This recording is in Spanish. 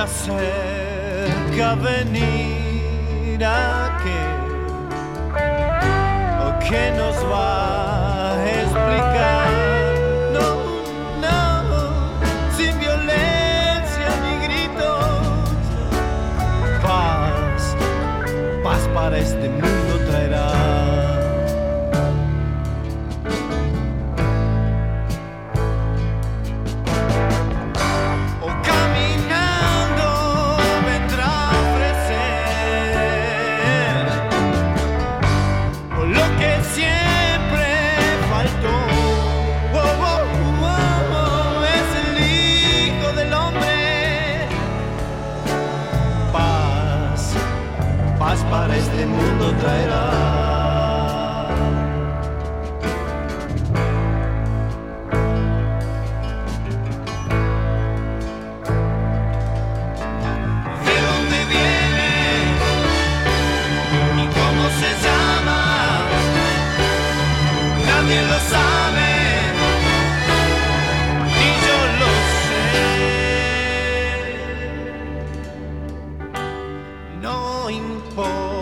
está cerca venir a que o que nos va a explicar. No, no, sin violencia ni gritos. Paz, paz para este mundo traerá. Para este mundo traerá. before.